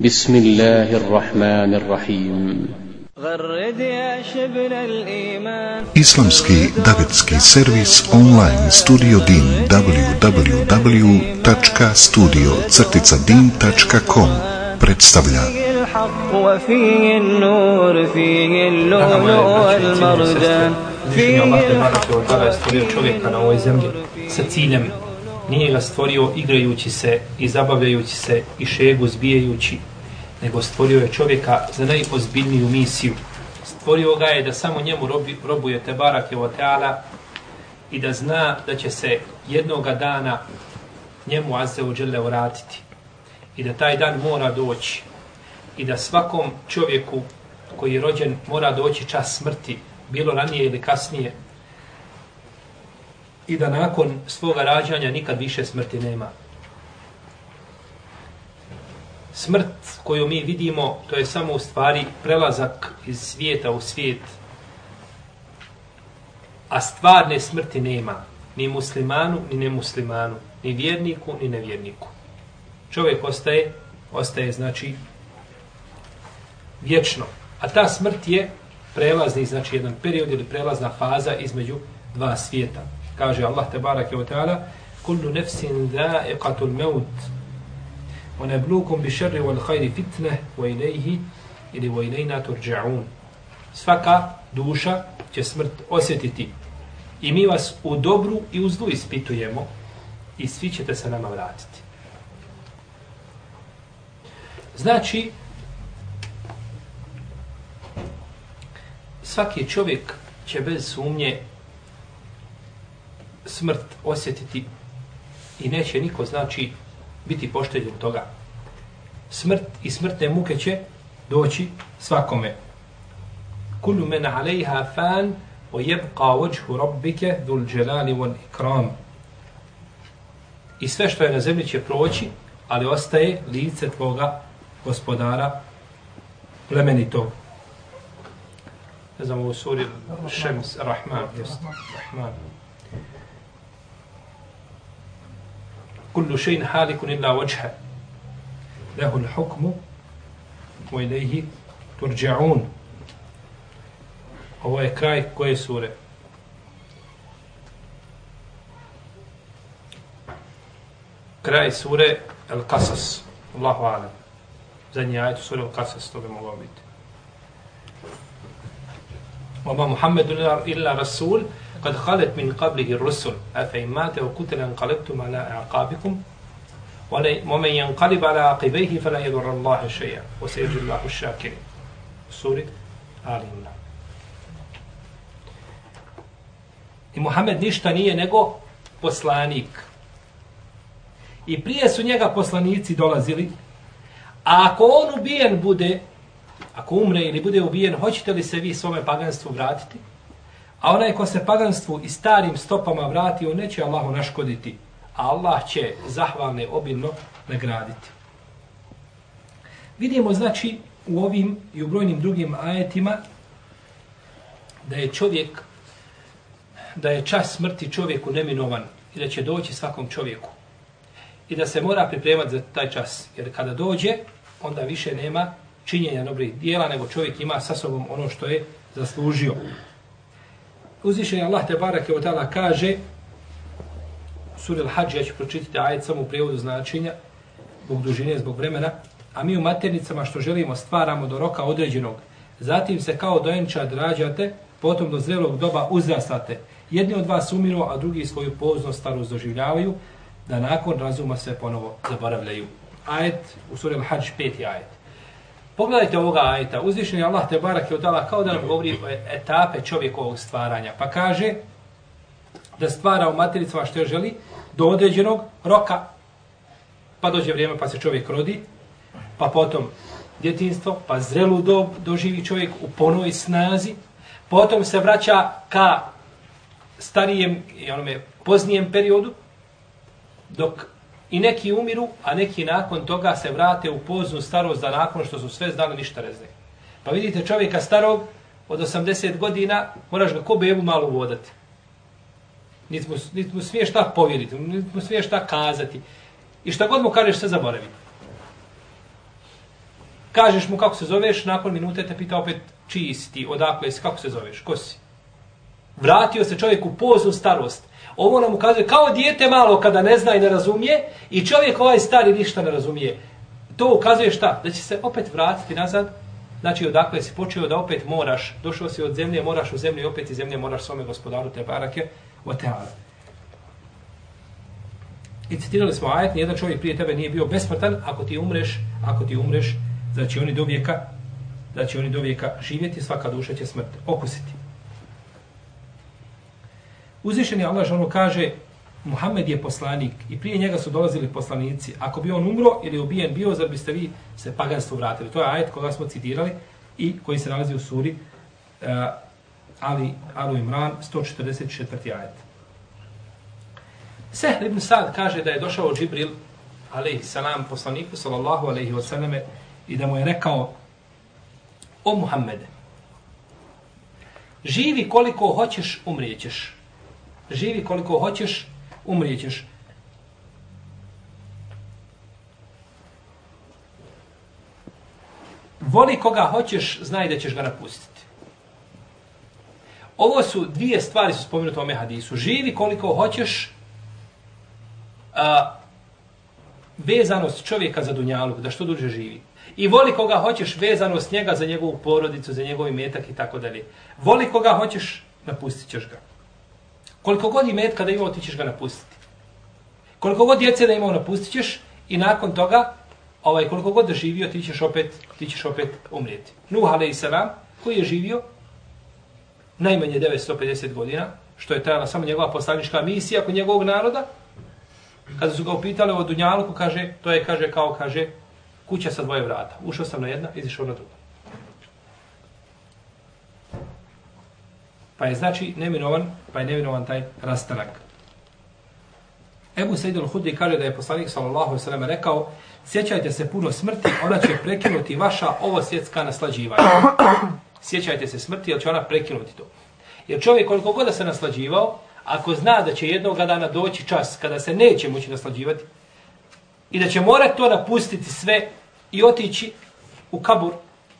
بسم الله الرحمن الرحيم غرد يا شبل الإيمان Islamski davetski servis online studio din www.studio-din.com predstavlja فيه الحق وفيه النور فيه اللؤلؤ والمرجان Uzvišenje Allah te فيه barake od tada je stvorio čovjeka na ovoj zemlji sa ciljem. Nije ga stvorio igrajući se i zabavljajući se i šegu zbijajući, nego stvorio je čovjeka za najozbiljniju misiju. Stvorio ga je da samo njemu robi, robuje Tebarak je teala i da zna da će se jednoga dana njemu azze uđele vratiti. I da taj dan mora doći. I da svakom čovjeku koji je rođen mora doći čas smrti, bilo ranije ili kasnije. I da nakon svoga rađanja nikad više smrti nema. Smrt koju mi vidimo, to je samo u stvari prelazak iz svijeta u svijet. A stvarne smrti nema. Ni muslimanu, ni nemuslimanu. Ni vjerniku, ni nevjerniku. Čovjek ostaje, ostaje znači vječno. A ta smrt je prelazni, znači jedan period ili prelazna faza između dva svijeta. Kaže Allah te barake wa ta'ala Kullu nefsin dha'iqatul maut wa nabluukum bi šerri wal fitne ili wa ilaina turđa'un. Svaka duša će smrt osjetiti i mi vas u dobru i u zlu ispitujemo i svi ćete se nama vratiti. Znači, svaki čovjek će bez sumnje smrt osjetiti i neće niko znači biti pošteđen toga. Smrt i smrtne muke će doći svakome. Kullu men alejha fan o jebqa ođhu rabbike dhul dželali wal ikram. I sve što je na zemlji će proći, ali ostaje lice tvoga gospodara plemenitog ne znam, u suri Šems, Rahman, jest, Rahman. كل شيء حالك إلا وجهه. له الحكم وإليه ترجعون. هو كراي كوي سورة كراي سورة القصص الله أعلم زني آية سورة القصص طبعا مغابيت وما محمد إلا رسول رسول قد خلت من قبله الرسل أفإن مات وقتل انقلبتم على أعقابكم ومن ينقلب على عقبيه فلا يضر الله شيئا وسيجزي الله الشاكرين سورة آل عمران I Muhammed ništa nije nego poslanik. I prije su njega poslanici dolazili, a ako on ubijen bude, ako umre ili bude ubijen, hoćete li se vi svome paganstvu vratiti? A onaj ko se paganstvu i starim stopama vrati, on neće Allahu naškoditi, a Allah će zahvalne obilno nagraditi. Vidimo, znači, u ovim i u brojnim drugim ajetima da je čovjek, da je čas smrti čovjeku neminovan i da će doći svakom čovjeku. I da se mora pripremati za taj čas. Jer kada dođe, onda više nema činjenja dobrih dijela, nego čovjek ima sa sobom ono što je zaslužio. Uzvišen Allah te barake od tala kaže Suri Al-Hajj, ja ću pročitati ajet samo u prijevodu značenja, zbog dužine, zbog vremena, a mi u maternicama što želimo stvaramo do roka određenog. Zatim se kao dojenčad rađate, potom do zrelog doba uzrastate. Jedni od vas umiru, a drugi svoju poznost starost doživljavaju, da nakon razuma se ponovo zaboravljaju. Ajet u suri Al-Hajj, peti ajet. Pogledajte ovoga ajeta. Uzvišen je Allah te barak je odala kao da nam govori etape čovjekovog stvaranja. Pa kaže da stvara u matericama što želi do određenog roka. Pa dođe vrijeme pa se čovjek rodi. Pa potom djetinstvo, pa zrelu dob doživi čovjek u ponoj snazi. Potom se vraća ka starijem i onome poznijem periodu dok I neki umiru, a neki nakon toga se vrate u poznu starost da nakon što su sve znali ništa ne znaju. Pa vidite čovjeka starog od 80 godina, moraš ga ko bebu malo vodati. Niti mu, niti mu smiješ šta povjeriti, niti mu smiješ šta kazati. I šta god mu kažeš, sve zaboravi. kažeš mu kako se zoveš, nakon minute te pita opet čiji si ti, odakle si, kako se zoveš, ko si. Vratio se čovjek u poznu starost. Ovo nam ukazuje kao dijete malo kada ne zna i ne razumije i čovjek ovaj stari ništa ne razumije. To ukazuje šta? Da će se opet vratiti nazad. Znači odakle si počeo da opet moraš, došao si od zemlje, moraš u zemlju i opet iz zemlje moraš svome gospodaru te barake o teala. I citirali smo ajet, nijedan čovjek prije tebe nije bio besmrtan, ako ti umreš, ako ti umreš, znači oni do vijeka, znači oni do vijeka živjeti, svaka duša će smrt okusiti. Uzvišeni Allah žalno kaže, Muhammed je poslanik i prije njega su dolazili poslanici. Ako bi on umro ili ubijen bio, zar biste vi se paganstvo vratili? To je ajet koga smo citirali i koji se nalazi u suri uh, Ali, Alu Imran, 144. ajet. Sehl ibn Sad kaže da je došao Džibril, alaihi salam, poslaniku, sallallahu alaihi wa sallame, i da mu je rekao, o Muhammede, živi koliko hoćeš, umrijećeš. Živi koliko hoćeš, umrijećeš. Voli koga hoćeš, znaj da ćeš ga napustiti. Ovo su dvije stvari su spomenute u ome hadisu. Živi koliko hoćeš, a, vezanost čovjeka za dunjalu, da što duže živi. I voli koga hoćeš vezanost njega za njegovu porodicu, za njegov metak i tako dalje. Voli koga hoćeš, napustit ćeš ga. Koliko god i metka da imao, ti ćeš ga napustiti. Koliko god djece da imao, napustit ćeš i nakon toga, ovaj, koliko god da živio, ti ćeš opet, ti ćeš opet umrijeti. Nuh, alaih salam, koji je živio najmanje 950 godina, što je trajala samo njegova poslanička misija kod njegovog naroda, kada su ga upitali o Dunjaluku, kaže, to je, kaže, kao, kaže, kuća sa dvoje vrata. Ušao sam na jedna, izišao na druga. Pa je znači neminovan, pa je neminovan taj rastanak. Ebu Said al-Hudri kaže da je poslanik sallallahu alejhi ve sellem rekao: "Sjećajte se puno smrti, ona će prekinuti vaša ovo svjetska naslađivanja." Sjećajte se smrti, jer će ona prekinuti to. Jer čovjek koliko god da se naslađivao, ako zna da će jednog dana doći čas kada se neće moći naslađivati i da će morati to napustiti sve i otići u kabur,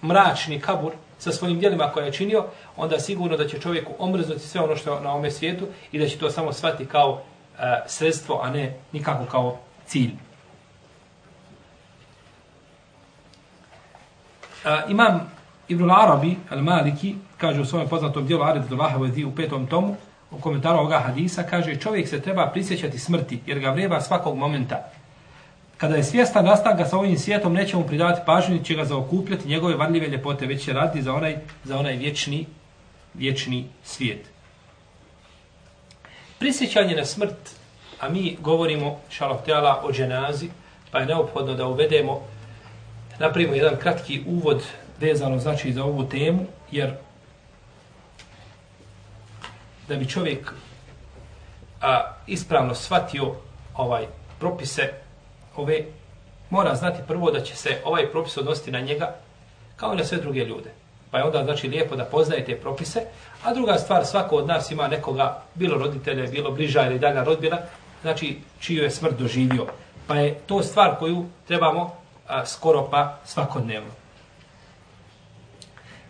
mračni kabur, sa svojim djelima koje je činio, onda sigurno da će čovjeku omrznuti sve ono što je na ome svijetu i da će to samo svati kao e, sredstvo, a ne nikako kao cilj. E, imam Ibn Arabi, al-Maliki, kaže u svojem poznatom dijelu Ared Dulahavodi u petom tomu, u komentaru ovoga hadisa, kaže čovjek se treba prisjećati smrti, jer ga vreba svakog momenta. Kada je svjestan nastanka sa ovim svijetom, neće mu pridavati pažnju, će ga zaokupljati njegove varljive ljepote, već će raditi za onaj, za onaj vječni, vječni svijet. Prisjećanje na smrt, a mi govorimo, šalov tela, o dženazi, pa je neophodno da uvedemo, napravimo jedan kratki uvod vezano znači za ovu temu, jer da bi čovjek a, ispravno shvatio ovaj propise ove, mora znati prvo da će se ovaj propis odnositi na njega kao i na sve druge ljude. Pa je onda znači lijepo da poznaje te propise. A druga stvar, svako od nas ima nekoga, bilo roditelja, bilo bliža ili dalja rodbina, znači čiju je smrt doživio. Pa je to stvar koju trebamo a, skoro pa svakodnevno.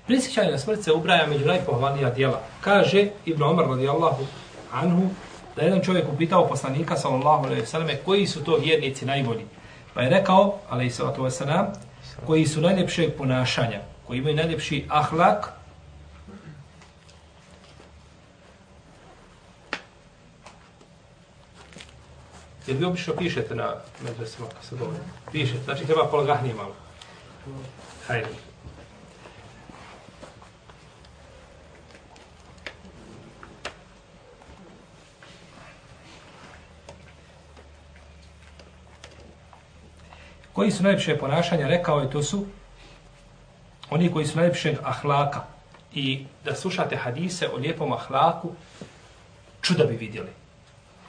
Prisjećanje na smrt se ubraja među najpohvalnija dijela. Kaže Ibn Omar radijallahu anhu da jedan čovjek upitao poslanika sallallahu alejhi ve selleme koji su to vjernici najbolji. Pa je rekao alejhi salatu vesselam koji su najljepše ponašanja, koji imaju najljepši ahlak Jer vi obično pišete na medresima kad se govori. Pišete, znači treba polagahnije malo. Hajde. Koji su najljepše ponašanja, rekao je, to su oni koji su najljepšeg ahlaka. I da slušate hadise o lijepom ahlaku, čuda bi vidjeli.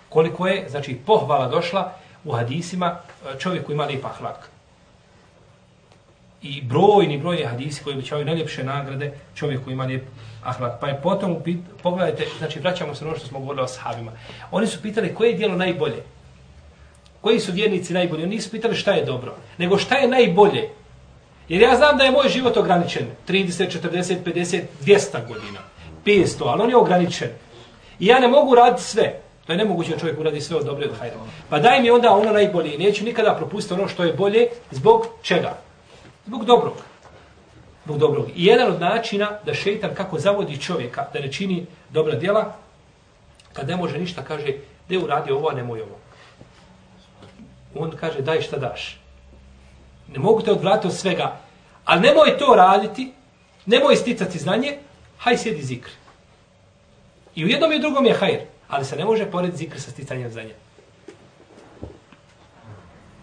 Koliko je, znači, pohvala došla u hadisima e, čovjek ima lijep ahlak. I brojni, brojni hadisi koji običavaju najljepše nagrade čovjek koji ima lijep ahlak. Pa je potom, pogledajte, znači, vraćamo se ono što smo govorili o sahabima. Oni su pitali koje je dijelo najbolje. Koji su vjernici najbolji? Oni nisu pitali šta je dobro, nego šta je najbolje. Jer ja znam da je moj život ograničen. 30, 40, 50, 200 godina. 500, ali on je ograničen. I ja ne mogu raditi sve. To je nemoguće da čovjek uradi sve od dobre od hajra. Pa daj mi onda ono najbolje. Neću nikada propustiti ono što je bolje. Zbog čega? Zbog dobrog. Zbog dobrog. I jedan od načina da šeitan kako zavodi čovjeka da ne čini dobra djela, kad ne može ništa, kaže, gdje uradi ovo, a nemoj ovo. On kaže, daj šta daš. Ne mogu te odvratiti od svega. Ali nemoj to raditi, nemoj sticati znanje, haj sjedi zikr. I u jednom i u drugom je hajr, ali se ne može pored zikr sa sticanjem znanja.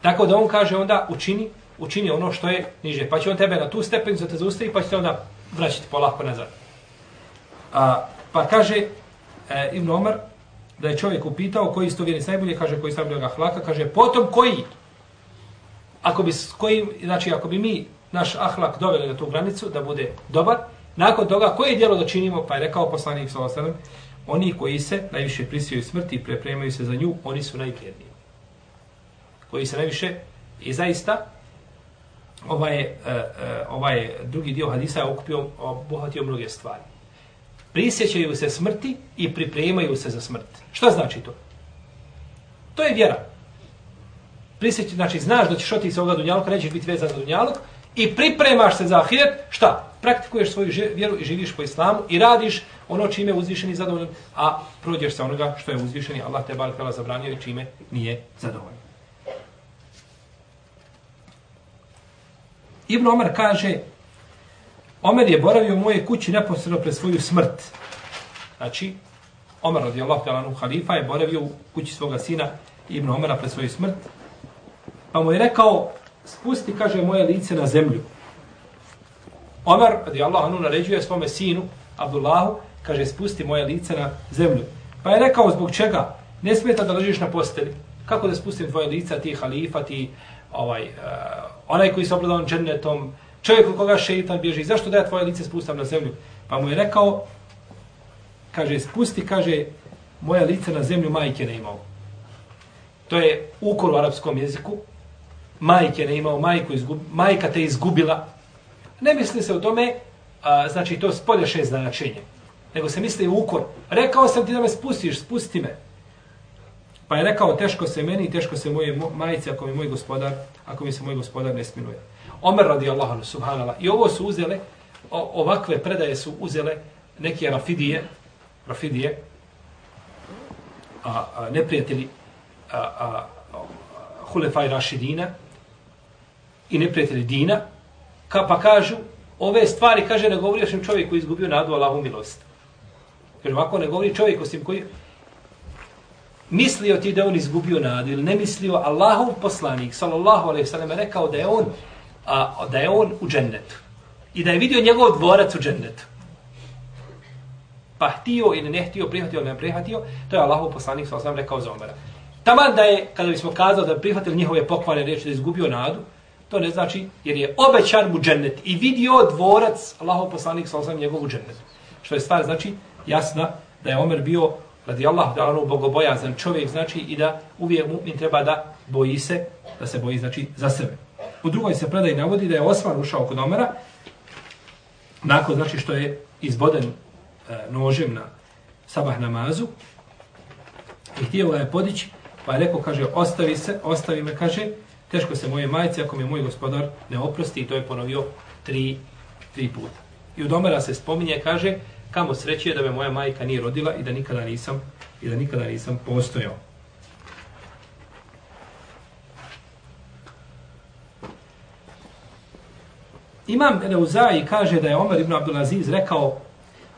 Tako da on kaže onda učini, učini ono što je niže. Pa će on tebe na tu stepenicu te zaustavi pa će te onda vraćati polako nazad. A, pa kaže e, Ibn Omar da je čovjek upitao koji isto vjernic najbolje, kaže koji stavlja ga hlaka, kaže potom koji? Ako bi, koji, znači ako bi mi naš ahlak doveli na tu granicu da bude dobar, nakon toga koje djelo da činimo, pa je rekao poslanik s.a.v. Oni koji se najviše prisijaju smrti i prepremaju se za nju, oni su najvjerniji. Koji se najviše, i zaista, ovaj, eh, eh, ovaj drugi dio hadisa je okupio, obuhatio mnoge stvari. Prisjećaju se smrti i pripremaju se za smrt. Šta znači to? To je vjera. Prisjeći, znači, znaš da ćeš otići sa ovoga dunjaluka, nećeš biti vezan za dunjaluk, i pripremaš se za ahiret, šta? Praktikuješ svoju vjeru i živiš po islamu i radiš ono čime je uzvišeni zadovoljan, a prođeš sa onoga što je uzvišeni, Allah te bar kvala zabranio i čime nije zadovoljan. Ibn Omar kaže, Omer je boravio u moje kući neposredno pred svoju smrt. Znači, Omer radijallahu ta'ala halifa je boravio u kući svoga sina Ibn Omera pred svoju smrt. Pa mu je rekao, spusti, kaže, moje lice na zemlju. Omer, radi Allah, anu naređuje svome sinu, Abdullahu, kaže, spusti moje lice na zemlju. Pa je rekao, zbog čega? Ne smeta da ležiš na posteli. Kako da spustim tvoje lice, ti halifa, ti ovaj, uh, onaj koji se obladan džennetom, čovjek od koga šeitan bježi, zašto da ja tvoje lice spustam na zemlju? Pa mu je rekao, kaže, spusti, kaže, moje lice na zemlju majke ne imao. To je ukor u arapskom jeziku, majke ne imao, majku izgub, majka te izgubila. Ne misli se o tome, a, znači to spolješe značenje. Nego se misli u ukor. Rekao sam ti da me spustiš, spusti me. Pa je rekao, teško se meni, teško se moje majice, ako mi moj gospodar, ako mi se moj gospodar ne sminuje. Omer radijallahu anhu, subhanallah. I ovo su uzele, ovakve predaje su uzele neke rafidije, rafidije, a, a neprijatelji a, a, Hulefaj Rašidina, i neprijatelji dina, ka, pa kažu, ove stvari, kaže, ne govori osim čovjeku koji izgubio nadu Allahu milost. Kaže, ovako ne govori čovjek osim koji mislio ti da on izgubio nadu ili ne mislio, Allahov poslanik, sallallahu alaihi sallam, rekao da je on, a, da je on u džennetu. I da je vidio njegov dvorac u džennetu. Pa htio ili ne htio, prihvatio ili ne prihvatio, to je Allahov poslanik, sallallahu alaihi rekao za Omara. Taman da je, kada bismo kazali da prihvatili njihove pokvare reči da je izgubio nadu, To ne znači jer je obećan mu džennet i vidio dvorac Allahov poslanik sa osam njegovu džennet. Što je stvar znači jasna da je Omer bio radi Allah da ono bogobojazan čovjek znači i da uvijek mu treba da boji se, da se boji znači za sebe. U drugoj se predaj navodi da je Osman ušao kod Omera nakon znači što je izboden e, nožem na sabah namazu i htio ga je podići pa je rekao kaže ostavi se, ostavi me kaže teško se moje majice ako mi moj gospodar ne oprosti i to je ponovio tri, tri puta. I u domera se spominje, kaže, kamo sreće da me moja majka nije rodila i da nikada nisam i da nikada nisam postojao. Imam Reuzai kaže da je Omer ibn Abdulaziz rekao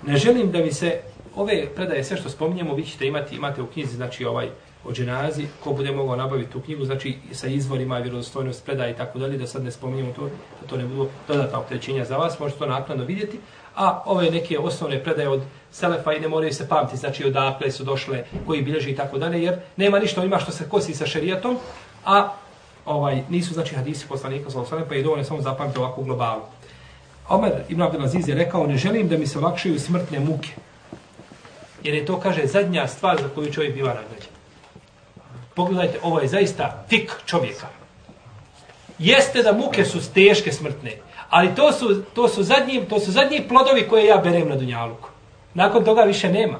ne želim da mi se ove predaje sve što spominjemo vi ćete imati, imate u knjizi znači ovaj o dženazi, ko bude mogao nabaviti tu knjigu, znači sa izvorima, vjerodostojnost, predaje i tako dalje, da sad ne spominjemo to, da to ne budu dodatna opterećenja za vas, možete to naknadno vidjeti. A ove neke osnovne predaje od Selefa i ne moraju se pamti, znači odakle su došle, koji bilježi i tako dalje, jer nema ništa ima što se kosi sa šerijatom, a ovaj nisu znači hadisi poslanika sallallahu alejhi pa je dovoljno samo zapamtiti ovakvu globalu. Omer ibn Abdulaziz je rekao, ne želim da mi se olakšaju smrtne muke. Jer je to, kaže, zadnja stvar za koju čovjek biva nagrađen. Pogledajte, ovo je zaista fik čovjeka. Jeste da muke su teške smrtne, Ali to su, to su, zadnji, to su zadnji plodovi koje ja berem na Dunjaluku. Nakon toga više nema.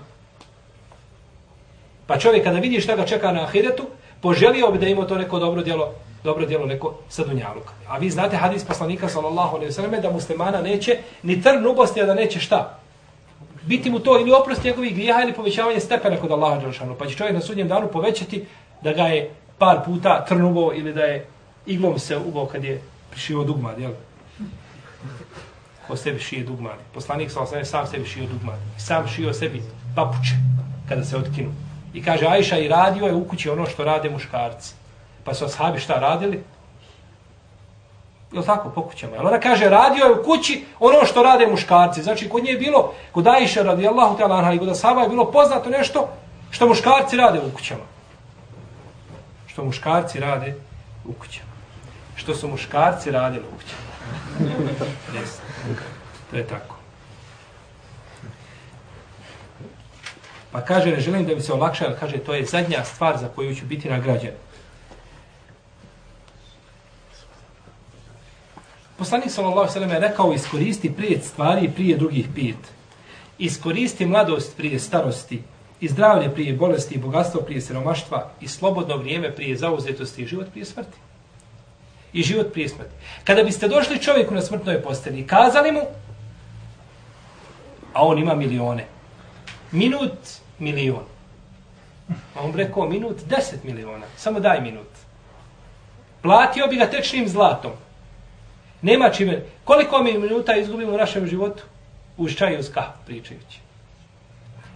Pa čovjek kada vidi šta ga čeka na ahiretu, poželio bi da ima to neko dobro djelo, dobro djelo neko sa Dunjaluka. A vi znate hadis poslanika sallallahu alejhi ve selleme da muslimana neće ni trn ubosti, a da neće šta? Biti mu to ili oprost njegovih grijeha ili povećavanje stepena kod Allaha dželle Pa će čovjek na sudnjem danu povećati da ga je par puta trnubo ili da je iglom se ubao kad je prišio dugma, jel? Ko sebi šije dugma. Poslanik sallallahu alejhi ve sam sebi šio dugma. Sam šio sebi papuče kada se otkinu. I kaže Ajša i radio je u kući ono što rade muškarci. Pa su ashabi šta radili? Jel tako, po kućama. Jel ona kaže, radio je u kući ono što rade muškarci. Znači, kod nje je bilo, kod Ajša radi Allahu ta'ala anha i kod ashaba je bilo poznato nešto što muškarci rade u kućama. Što muškarci rade u kućama. Što su muškarci radili u kućama. To je tako. Pa kaže, ne želim da bi se olakšao, kaže, to je zadnja stvar za koju ću biti nagrađen. Poslanik sallallahu alejhi ve je rekao iskoristi prije stvari i prije drugih pit. Iskoristi mladost prije starosti, i zdravlje prije bolesti, i bogatstvo prije siromaštva, i slobodno vrijeme prije zauzetosti i život prije smrti. I život prije smrti. Kada biste došli čovjeku na smrtnoj posteli i kazali mu, a on ima milione, minut milion. A on rekao minut deset miliona. Samo daj minut. Platio bi ga tečnim zlatom. Nema čime. Koliko mi minuta izgubimo u našem životu? Uz čaj i uz kah pričajući.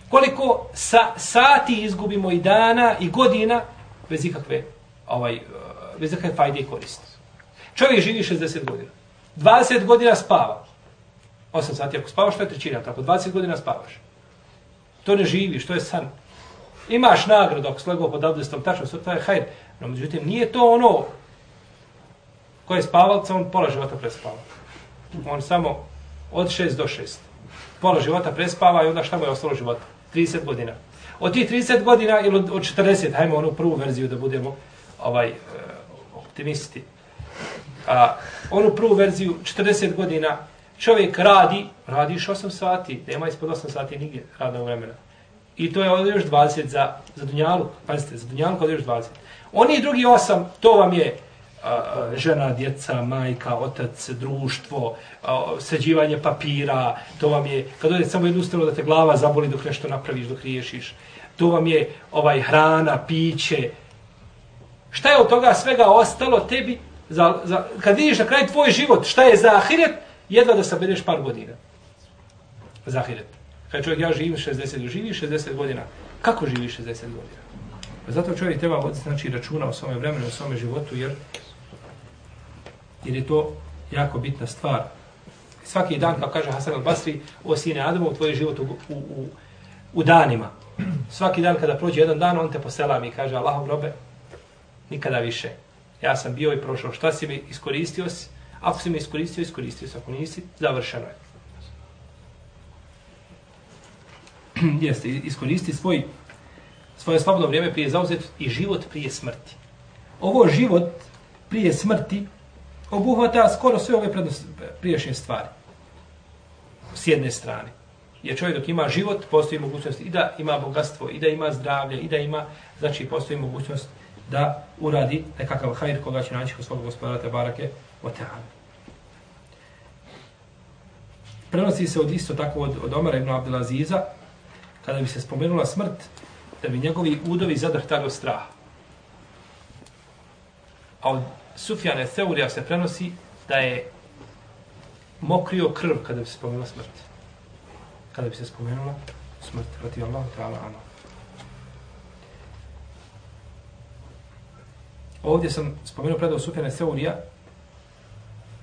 Koliko sa, sati izgubimo i dana i godina bez ikakve, ovaj, eh, bez ikakve fajde i koristi. Čovjek živi 60 godina. 20 godina spava. 8 sati ako spavaš, to je trećina. Tako 20 godina spavaš. To ne živi, što je san. Imaš nagradu ako slegao pod abdestom, tačno, to je hajr. No, međutim, nije to ono ko je spavalca, on pola života prespava. On samo od 6 do 6. Pola života prespava i onda šta mu je ostalo života? 30 godina. Od tih 30 godina ili od 40, hajmo onu prvu verziju da budemo ovaj eh, optimisti. A, onu prvu verziju, 40 godina, čovjek radi, radiš 8 sati, nema ispod 8 sati nigdje radnog vremena. I to je od još 20 za, za Dunjalu. Pazite, za Dunjalu od još 20. Oni drugi 8, to vam je žena, djeca, majka, otac, društvo, sređivanje papira, to vam je, kad odete samo jednu stranu da te glava zaboli dok nešto napraviš, dok riješiš, to vam je ovaj hrana, piće. Šta je od toga svega ostalo tebi, za, za, kad vidiš na kraj tvoj život, šta je za ahiret, jedva da sabereš par godina. Za ahiret. Kad čovjek, ja živim 60, živi 60 godina. Kako živi 60 godina? Pa zato čovjek treba voditi znači, računa o svome vremenu, o svome životu, jer jer je to jako bitna stvar. Svaki dan, kao kaže Hasan al-Basri, o sine Adamo, u tvoj život u, u, u, u danima. Svaki dan kada prođe jedan dan, on te poselam i kaže, Allahom robe, nikada više. Ja sam bio i prošao. Šta si mi iskoristio si? Ako si mi iskoristio, iskoristio si. Ako nisi, završeno je. Jeste, iskoristi svoj, svoje slobodno vrijeme prije zauzet i život prije smrti. Ovo život prije smrti obuhvata skoro sve ove priješnje stvari. S jedne strane. Jer čovjek dok ima život, postoji mogućnost i da ima bogatstvo, i da ima zdravlje, i da ima, znači postoji mogućnost da uradi nekakav hajr koga će naći kod svog gospodara te barake o teanu. Prenosi se od isto tako od, od Omara ibn Abdelaziza, kada bi se spomenula smrt, da bi njegovi udovi zadrhtali od straha. A od Sufjane Theurija se prenosi da je mokrio krv kada bi se spomenula smrt. Kada bi se spomenula smrt. Rati Allah, ta'ala, ano. Ovdje sam spomenuo predao Sufjane Theurija,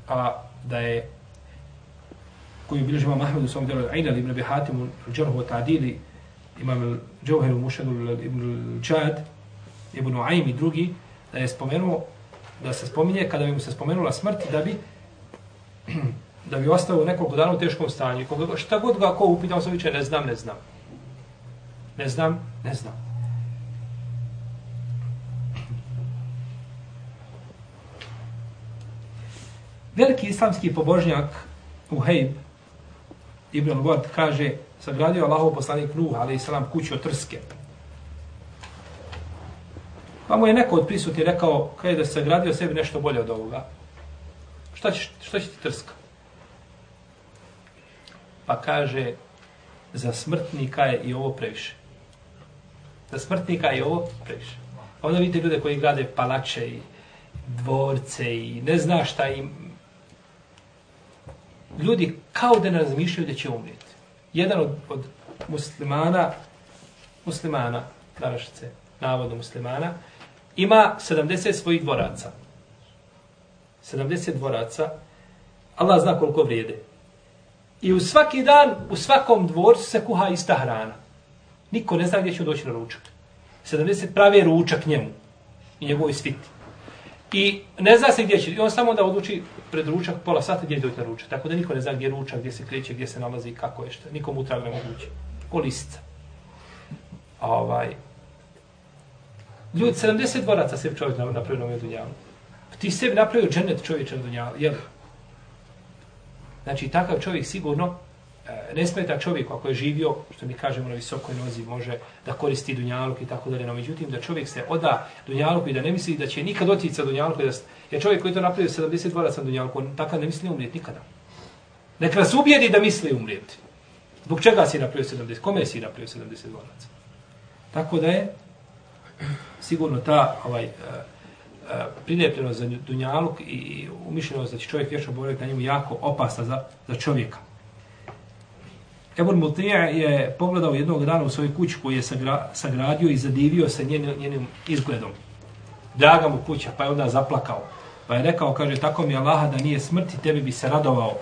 a da je koji bilježi imam Ahmed u svom delu Aina ibn Abi Hatim u Džarhu Ta'dili imam Džauheru Mušadu ibn Čad ibn Uaim i drugi da je spomenuo da se spominje kada bi mu se spomenula smrt da bi da bi ostao nekoliko dana u teškom stanju. Koga, šta god ga ko upita, on se viče, ne znam, ne znam. Ne znam, ne znam. Veliki islamski pobožnjak Uhejb Ibn Gord kaže sagradio Allahov poslanik Nuh, ali i salam, kuću od Trske. Pa mu je neko od prisutnih rekao, kada da se sagradio sebi nešto bolje od ovoga. Šta, će, šta će ti Trska? Pa kaže, za smrtnika je i ovo previše. Za smrtnika je i ovo previše. A onda vidite ljude koji grade palače i dvorce i ne zna šta im... Ljudi kao da ne razmišljaju da će umrijeti. Jedan od, od muslimana, muslimana, današnjice, navodno muslimana, ima 70 svojih dvoraca. 70 dvoraca. Allah zna koliko vrijede. I u svaki dan, u svakom dvorcu se kuha ista hrana. Niko ne zna gdje će doći na ručak. 70 pravi ručak njemu i njegovoj sviti. I ne zna se gdje će. I on samo da odluči pred ručak pola sata gdje doći na ručak. Tako da niko ne zna gdje je ručak, gdje se kreće, gdje se nalazi kako je što. Nikom utrag ne moguće. Ko listica. Ovaj. Ljudi, 70 dvoraca se čovjek napravio na ovom dunjalu. Ti sebi napravio dženet čovječa na dunjalu. Jel? Znači, takav čovjek sigurno e, ne smeta čovjek ako je živio, što mi kažemo na visokoj nozi, može da koristi dunjaluk i tako dalje. No, međutim, da čovjek se oda dunjaluku i da ne misli da će nikad otići sa dunjaluku. Da, je čovjek koji to napravio 70 dvoraca na dunjaluku, on takav ne misli umrijeti nikada. Nek nas ubijedi da misli umrijeti. Zbog čega si napravio 70? Kome si napravio 70 dvoraca? Tako da je sigurno ta ovaj, e, e, prilepljenost za dunjaluk i umišljenost da će čovjek vječno boraviti na njemu jako opasna za, za čovjeka. Ebon Multija je pogledao jednog dana u svojoj kući koju je sagra, sagradio i zadivio se njenim, njenim izgledom. Draga mu kuća, pa je onda zaplakao. Pa je rekao, kaže, tako mi je Allaha da nije smrti, tebi bi se radovao.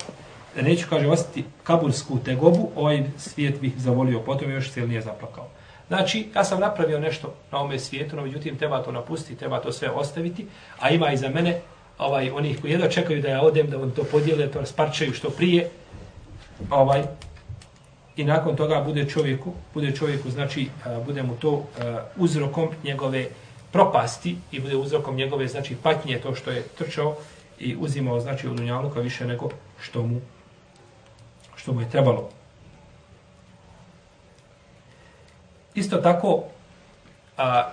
Neću, kaže, ostati kabursku tegobu, ovaj svijet bih zavolio, potom još cijel nije zaplakao. Znači, ja sam napravio nešto na ome svijetu, no međutim, treba to napustiti, treba to sve ostaviti, a ima i za mene ovaj, onih koji jedno čekaju da ja odem, da on to podijele, to rasparčaju što prije, ovaj, i nakon toga bude čovjeku, bude čovjeku, znači, eh, bude mu to eh, uzrokom njegove propasti i bude uzrokom njegove, znači, patnje to što je trčao i uzimao, znači, od unjaluka više nego što mu, što mu je trebalo. Isto tako, a,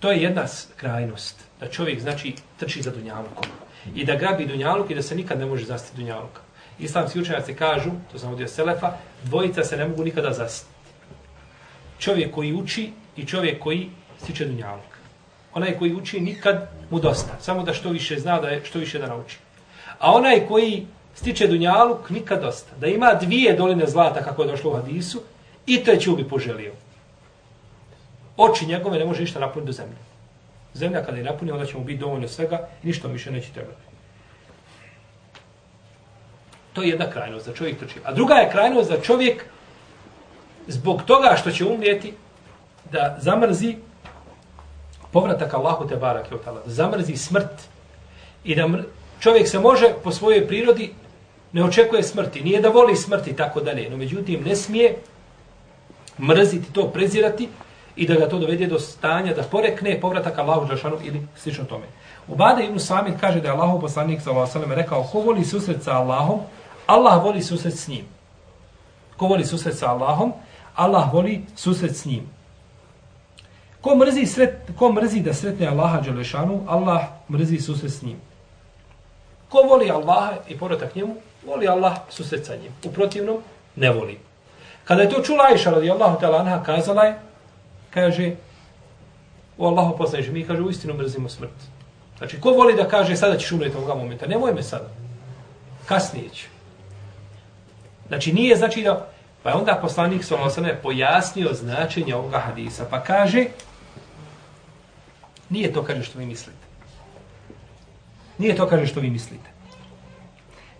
to je jedna krajnost, da čovjek, znači, trči za dunjalukom. I da grabi dunjaluk i da se nikad ne može zastiti dunjaluk. Islamski učenjaci kažu, to sam odio Selefa, dvojica se ne mogu nikada zastiti. Čovjek koji uči i čovjek koji stiče dunjaluk. Onaj koji uči nikad mu dosta, samo da što više zna, da je što više da nauči. A onaj koji stiče dunjaluk, nikad dosta. Da ima dvije doline zlata, kako je došlo u hadisu, I treću bi poželio. Oči njegove ne može ništa napuniti do zemlje. Zemlja kada je napuni, onda će mu biti dovoljno svega i ništa više neće trebati. To je jedna krajnost za čovjek trči. A druga je krajnost za čovjek zbog toga što će umrijeti da zamrzi povratak Allahu te barak je otala, zamrzi smrt i da čovjek se može po svojoj prirodi ne očekuje smrti, nije da voli smrti tako dalje, no međutim ne smije mrziti to, prezirati i da ga to dovede do stanja da porekne povratak Allahu Đašanu ili slično tome. Ubada ibn Samit kaže da je Allahu poslanik s.a.v. rekao ko voli susret sa Allahom, Allah voli susret s njim. Ko voli susret sa Allahom, Allah voli susret s njim. Ko mrzi, sret, ko mrzi da sretne Allaha Đelešanu, Allah mrzi susret s njim. Ko voli Allaha i povratak njemu, voli Allah susret sa njim. U protivnom, ne voli. Kada je to čula Aisha radijallahu ta'ala anha, kazala je, kaže, o Allahu poslaniče, mi kaže, uistinu mrzimo smrt. Znači, ko voli da kaže, sada ćeš umreti ovoga momenta, nemoj me sada. Kasnije ću. Znači, nije znači da, pa je onda poslanik Solosana pojasnio značenje ovoga hadisa, pa kaže, nije to kaže što vi mislite. Nije to kaže što vi mislite.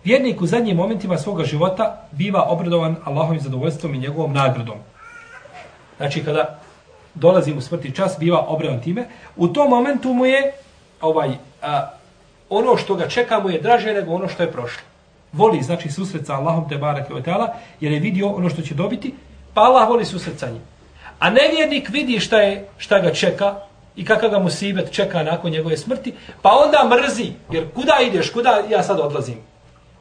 Vjernik u zadnjim momentima svoga života biva obradovan Allahovim zadovoljstvom i njegovom nagradom. Znači, kada dolazi mu smrti čas, biva obradovan time. U tom momentu mu je ovaj, a, ono što ga čeka mu je draže nego ono što je prošlo. Voli, znači, susret sa Allahom te barak i otala, jer je vidio ono što će dobiti, pa Allah voli susret sa njim. A nevjernik vidi šta, je, šta ga čeka i kakav ga musibet čeka nakon njegove smrti, pa onda mrzi, jer kuda ideš, kuda ja sad odlazim?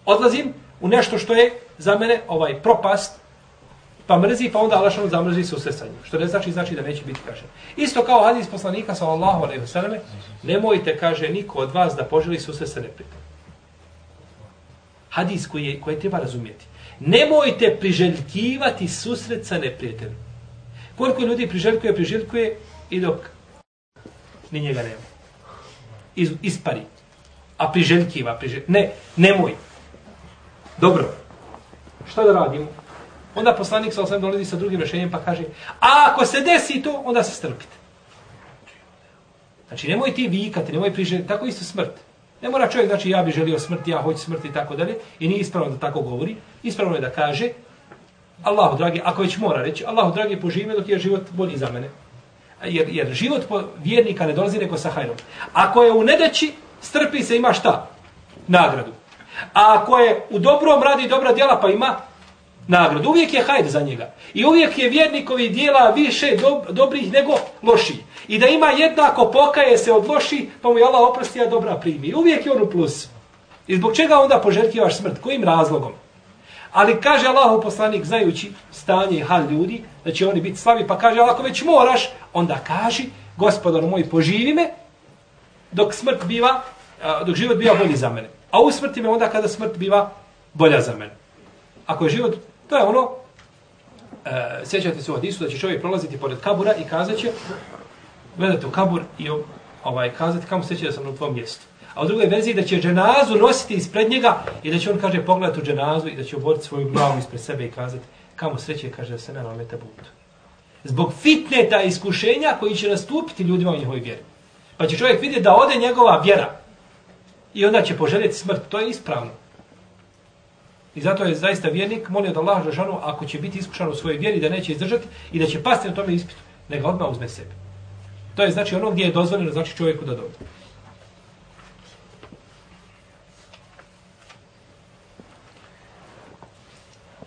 Odlazim u nešto što je za mene ovaj propast, pa mrzi, pa onda Allah zamrzi se u sa njim. Što ne znači, znači da neće biti kažen. Isto kao hadis poslanika, sallallahu alaihi wasallam, nemojte, kaže, niko od vas da poželi susret sa neprijateljem. Hadis koji, je, koji treba razumijeti. Nemojte priželjkivati susret sa neprijateljem. Koliko ljudi priželjkuje, priželjkuje i dok ni njega nema. Iz, ispari. A priželjkiva, priželjkiva. Ne, nemoj. Dobro. Šta da radimo? Onda poslanik sa osam dolazi sa drugim rješenjem pa kaže, a ako se desi to, onda se strpite. Znači, nemoj ti vikati, nemoj priželjati, tako isto smrt. Ne mora čovjek, znači, ja bi želio smrt, ja hoću smrt i tako dalje. I nije ispravno da tako govori. Ispravno je da kaže, Allahu dragi, ako već mora reći, Allahu dragi, poživi dok je život bolji za mene. Jer, jer život po vjernika ne dolazi neko sa hajrom. Ako je u nedeći, strpi se, ima šta? Nagradu. A ako je u dobrom radi dobra djela, pa ima nagradu. Uvijek je hajr za njega. I uvijek je vjernikovi dijela više dob dobrih nego loših. I da ima jednako pokaje se od loši, pa mu je Allah oprosti, a dobra primi. I uvijek je on u plus. I zbog čega onda poželjkivaš smrt? Kojim razlogom? Ali kaže Allahu poslanik, znajući stanje i hal ljudi, da će oni biti slavi, pa kaže, ako već moraš, onda kaži, gospodar moj, poživi me, dok smrt biva, dok život biva bolji za mene. A usmrti me onda kada smrt biva bolja za mene. Ako je život, to je ono, e, sjećate se u Hadisu da će čovjek prolaziti pored kabura i kazat će, gledate u kabur i ovaj, kazati kamo sjeća da sam na tvom mjestu. A u drugoj verziji da će dženazu nositi ispred njega i da će on, kaže, pogledati u dženazu i da će oboriti svoju glavu ispred sebe i kazati kamo sreće, kaže, da se ne meta budu. Zbog fitneta iskušenja koji će nastupiti ljudima u njihovoj vjeri. Pa će čovjek vidjeti da ode njegova vjera i onda će poželjeti smrt. To je ispravno. I zato je zaista vjernik molio da Allah Žešanu, ako će biti iskušan u svojoj vjeri da neće izdržati i da će pasti na tome ispitu, nego odmah uzme sebe. To je znači ono gdje je dozvoljeno znači čovjeku da dobije.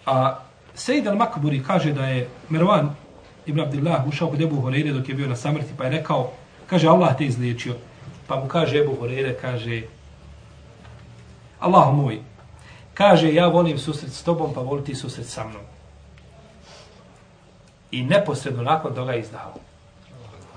A Sejid al-Makburi kaže da je Mervan ibn Abdillah ušao kod Ebu Horeire dok je bio na samrti, pa je rekao, kaže, Allah te izliječio. Pa mu kaže Ebu Horeire, kaže, Allah moj, kaže, ja volim susret s tobom, pa voli ti susret sa mnom. I neposredno nakon toga je izdao.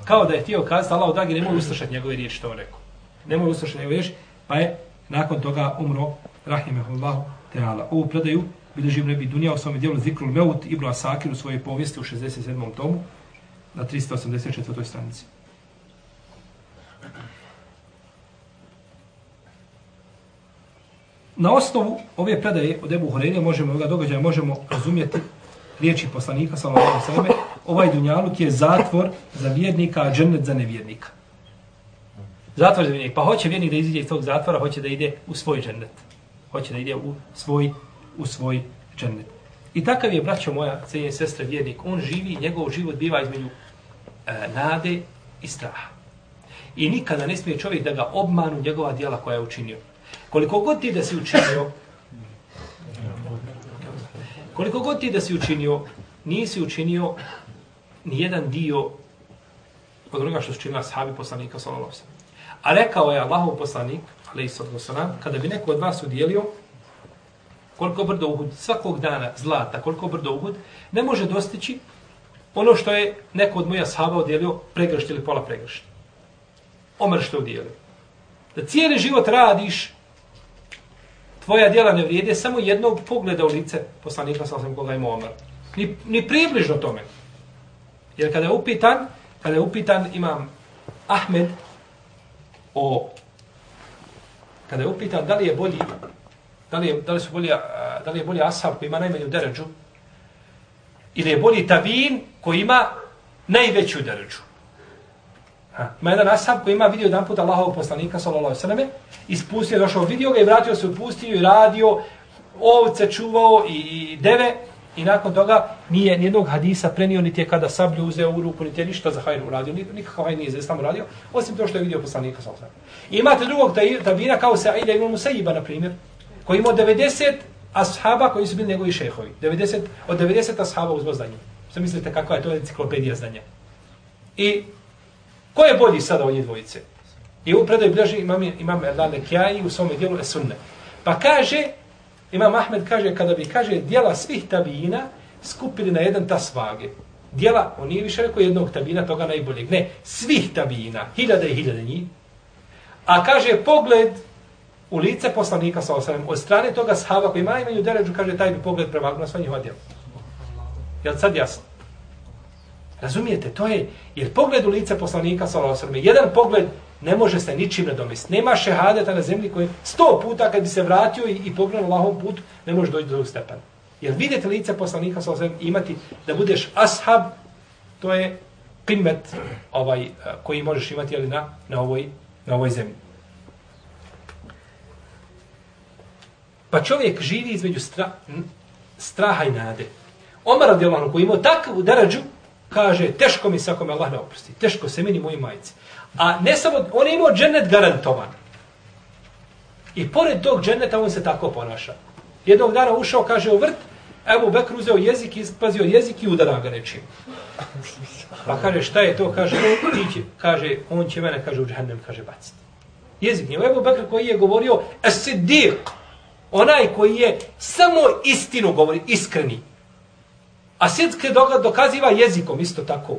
Kao da je htio kazati, Allah, dragi, nemoj uslušati njegove riječi, što on rekao. Nemoj uslušati njegove riječi, pa je nakon toga umro, rahimehullahu, teala. Ovu predaju bilježi Ibn Ebi Dunija u svom dijelu Zikrul Meut Ibn Asakir u svojoj povijesti u 67. tomu na 384. stranici. Na osnovu ove predaje od Ebu Horeine možemo ovoga događaja možemo razumjeti riječi poslanika sallallahu alejhi ve selleme ovaj dunjaluk je zatvor za vjernika a džennet za nevjernika. Zatvor za vjernika. Pa hoće vjernik da iziđe iz tog zatvora, hoće da ide u svoj džennet. Hoće da ide u svoj u svoj džennet. I takav je, braćo moja, cijenje sestre, vjernik. On živi, njegov život biva između e, nade i straha. I nikada ne smije čovjek da ga obmanu njegova dijela koja je učinio. Koliko god ti da si učinio, koliko god ti da si učinio, nisi učinio ni jedan dio od onoga što su činila sahabi poslanika sallallahu A rekao je Allahov poslanik, alejhi kada bi neko od vas udjelio koliko brdo uhud, svakog dana zlata, koliko brdo uhud, ne može dostići ono što je neko od moja sahaba odjelio pregršt ili pola pregršt. Omer što je udjelio. Da cijeli život radiš, tvoja djela ne vrijede samo jednog pogleda u lice poslanika sa osam koga ima Omer. Ni, ni približno tome. Jer kada je upitan, kada je upitan imam Ahmed o kada je upitan da li je bolji da li je, da li su bolji, da li je bolji ashab koji ima najmanju deređu ili je bolji tabin koji ima najveću deređu. Ha. Ima jedan ashab koji ima vidio jedan put Allahovog poslanika, sallallahu sallam, ispustio, došao vidio ga i vratio se u pustinju i radio, ovce čuvao i, i deve i nakon toga nije nijednog hadisa prenio, niti je kada sablju uzeo u ruku, niti je ništa za hajr uradio, nikakav hajr nije za islam uradio, osim to što je vidio poslanika, sallallahu sallam. I imate drugog tabina kao se Aida ibn Musaiba, na primjer, koji imao 90 ashaba koji su bili njegovi šehovi. 90, od 90 ashaba uzmo znanje. Što mislite kakva je to enciklopedija znanja? I Ko je bolji sada od njih dvojice? I u predaj bliži imam, imam Erdane Kjaji u svome dijelu Esunne. Pa kaže, imam Ahmed kaže, kada bi, kaže, dijela svih tabijina skupili na jedan tas vage. Dijela, on nije više rekao jednog tabina, toga najboljeg. Ne, svih tabijina, hiljade i hiljade njih. A kaže, pogled u lice poslanika sa osanem, od strane toga sahaba koji ima imaju deređu, kaže, taj bi pogled prevagnuo sva njihova djela. Jel sad jasno? Razumijete, to je, jer pogled u lice poslanika sa osanem, jedan pogled ne može se ničim nadomestiti. Nema šehadeta na zemlji koji sto puta kad bi se vratio i, i pogledao Allahom put, ne može doći do drugog stepena. Jer vidjeti lice poslanika sa osanem, imati da budeš ashab, to je primet ovaj, eh, koji možeš imati ali na, na, ovoj, na ovoj zemlji. Pa čovjek živi između stra, straha i nade. Omar radijallahu koji imao takvu darađu, kaže, teško mi se ako me Allah ne oprosti. Teško se meni moji majice. A ne samo, on je imao džennet garantovan. I pored tog dženneta on se tako ponaša. Jednog dana ušao, kaže, u vrt, evo Bekr uzeo jezik, ispazio jezik i udara ga nečim. Pa kaže, šta je to? Kaže, ti će, kaže, on će mene, kaže, u džennem, kaže, baciti. Jezik nije. Evo Bekr koji je govorio, esidik, onaj koji je samo istinu govori, iskreni. A sidke dokaziva jezikom, isto tako,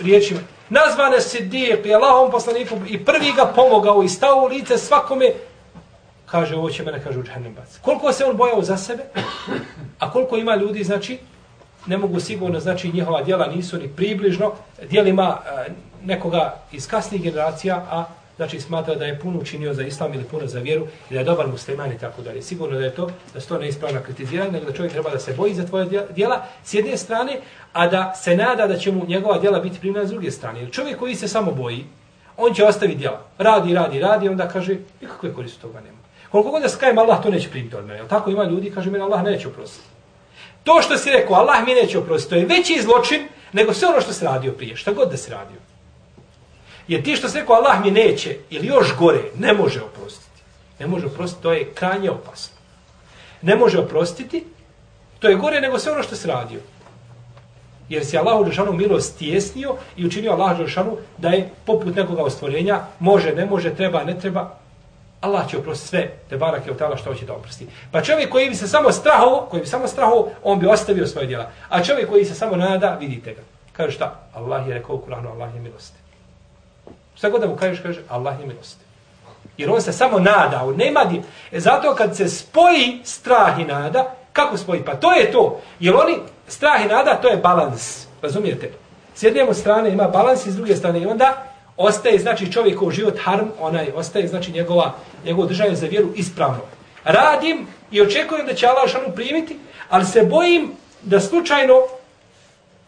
riječima. Nazvane sidijek i Allahom poslaniku i prvi ga pomogao i stao u lice svakome, kaže, ovo će mene, kaže, u džahnem bac. Koliko se on bojao za sebe, a koliko ima ljudi, znači, ne mogu sigurno, znači, njihova djela nisu ni približno, djelima eh, nekoga iz kasnih generacija, a znači smatra da je puno učinio za islam ili puno za vjeru i da je dobar musliman i tako dalje. Sigurno da je to, da se to neispravno kritiziranje, nego da čovjek treba da se boji za tvoje djela s jedne strane, a da se nada da će mu njegova djela biti primljena s druge strane. Jer čovjek koji se samo boji, on će ostaviti djela. Radi, radi, radi, onda kaže, nikakve koristi toga nema. Koliko god da skajem, Allah to neće primiti od mene. Tako ima ljudi, kaže, mene Allah neće oprostiti. To što si rekao, Allah mi neće oprostiti, to je veći zločin nego sve ono što se radio prije, šta god da se radio. Jer ti što se rekao Allah mi neće, ili još gore, ne može oprostiti. Ne može oprostiti, to je krajnje opasno. Ne može oprostiti, to je gore nego sve ono što se radio. Jer si Allah Đelšanu milost tjesnio i učinio Allah Đelšanu da je poput nekoga ostvorenja, može, ne može, treba, ne treba. Allah će oprostiti sve, te barak je utala što hoće da oprosti. Pa čovjek koji bi se samo strahao, koji bi samo strahao, on bi ostavio svoje djela. A čovjek koji se samo nada, vidite ga. Kaže šta? Allah je rekao u Kur'anu, Allah je milosti. Šta god da mu kažeš, kaže, Allah je milosti. Jer on se samo nada, on nema di... E zato kad se spoji strah i nada, kako spoji? Pa to je to. Jer oni, strah i nada, to je balans. Razumijete? S jedne strane ima balans i s druge strane i onda ostaje, znači, čovjekov život harm, onaj, ostaje, znači, njegova, njegovo držanje za vjeru ispravno. Radim i očekujem da će Allah šanu primiti, ali se bojim da slučajno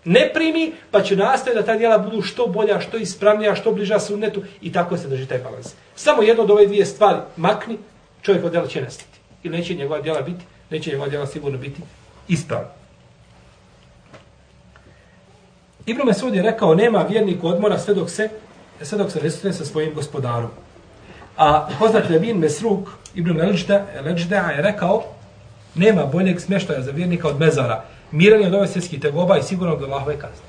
ne primi, pa će nastaviti da ta djela budu što bolja, što ispravnija, što bliža sunnetu i tako se drži taj balans. Samo jedno od ove dvije stvari makni, čovjek od djela će nestati. I neće njegova djela biti, neće njegova djela sigurno biti ispravna. Ibn Mesud je rekao, nema vjernik odmora sve dok se, sve dok se resuje sa svojim gospodarom. A poznat Levin Mesruk, Ibn Leđda je rekao, nema boljeg smještaja za vjernika od mezara miran je od ove svjetskih tegoba i sigurno od Allahove kazne.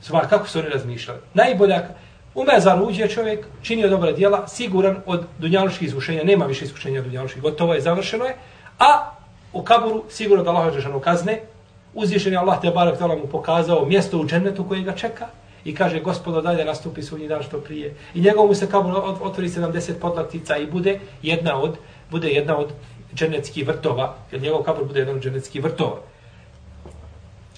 Svar, kako su oni razmišljali? Najbolja, u mezar uđe čovjek, činio dobra djela, siguran od dunjaluških izvušenja, nema više iskušenja od dunjaluških, gotovo je, završeno je, a u kaburu sigurno da Allah je kazne, uzvišen je Allah te barak tala mu pokazao mjesto u džennetu koje ga čeka i kaže gospodo da nastupi sudnji dan što prije. I njegov mu se kabur otvori 70 podlaktica i bude jedna od, bude jedna od dženecki vrtova, jer njegov kabur bude jedan od dženeckih vrtova.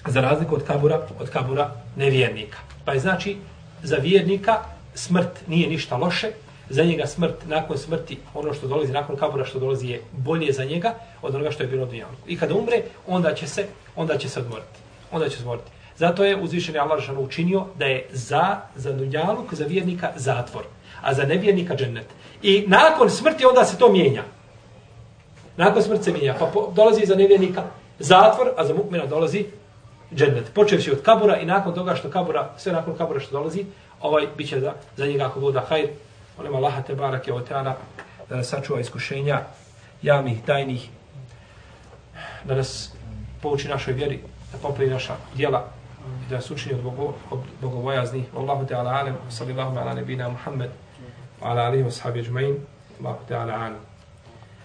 Za razliku od kabura, od kabura nevjernika. Pa je znači, za vjernika smrt nije ništa loše, za njega smrt, nakon smrti, ono što dolazi nakon kabura što dolazi je bolje za njega od onoga što je bilo dunjalku. I kada umre, onda će se, onda će se odmoriti. Onda će se odmoriti. Zato je uzvišeni Allah Žešanu učinio da je za, za dunjaluk, za vjernika zatvor, a za nevjernika džennet. I nakon smrti onda se to mijenja. Nakon smrt se mijenja. Pa po, dolazi za nevjernika zatvor, a za mukmina dolazi džennet. Počevši od kabura i nakon toga što kabura, sve nakon kabura što dolazi, ovaj bit će za, za njega ako voda hajr. Molim Allaha te barake o teana da nas sačuva iskušenja javnih, tajnih, da nas pouči našoj vjeri, da popravi naša djela, i da nas učini od, bogo, od bogobojazni. Allahu Teala alem, sallallahu ala nebina Muhammed, ala alihi wa sahabi ajma'in, Allahu Teala alem.